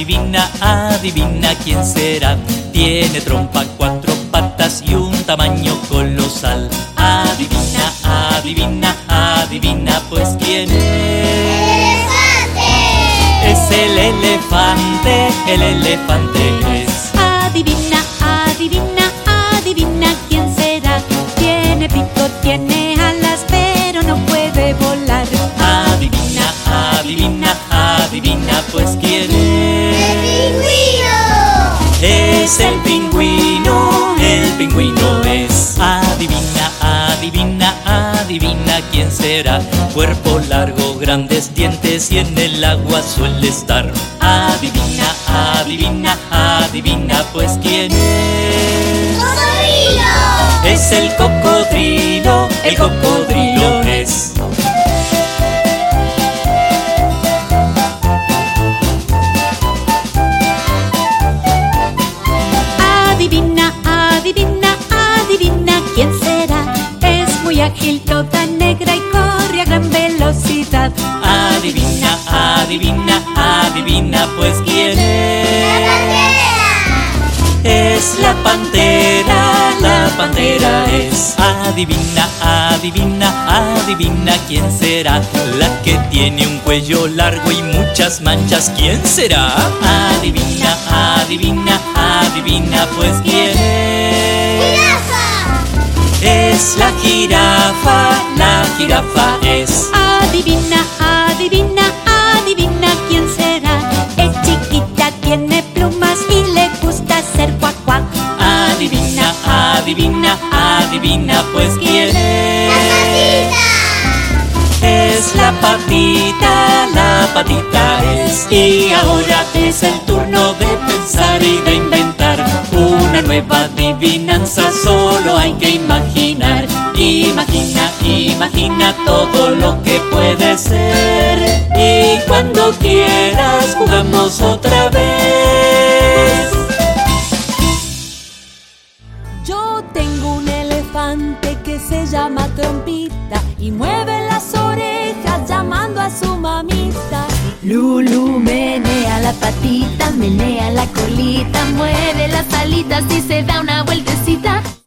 Adivina, adivina quién será. Tiene trompa, cuatro patas y un tamaño colosal. Adivina, adivina, adivina, pues quién es. Es el elefante, el elefante es. Adivina, Es el pingüino, el pingüino es. Adivina, adivina, adivina quién será. Cuerpo largo, grandes dientes y en el agua suele estar. Adivina, adivina, adivina, pues quién es. Es el cocodrilo, Ágil, toda negra y corre a gran velocidad. Adivina, adivina, adivina, pues quién es. Es la pantera, la pantera es. Adivina, adivina, adivina quién será. La que tiene un cuello largo y muchas manchas, ¿quién será? Adivina, adivina, adivina, pues quién Es la jirafa, la jirafa es. Adivina, adivina, adivina quién será. Es chiquita, tiene plumas y le gusta hacer cuac cuac. Adivina, adivina, adivina, pues quién es. Es la patita, la patita es. Y ahora es el turno de nueva adivinanza. Solo hay que imaginar. Imagina, imagina todo lo que puede ser. Y cuando quieras jugamos otra vez. Yo tengo un elefante que se llama Trompita y mueve las orejas llamando a su mamita. Lulu menea la colita, mueve las alitas y se da una vueltecita.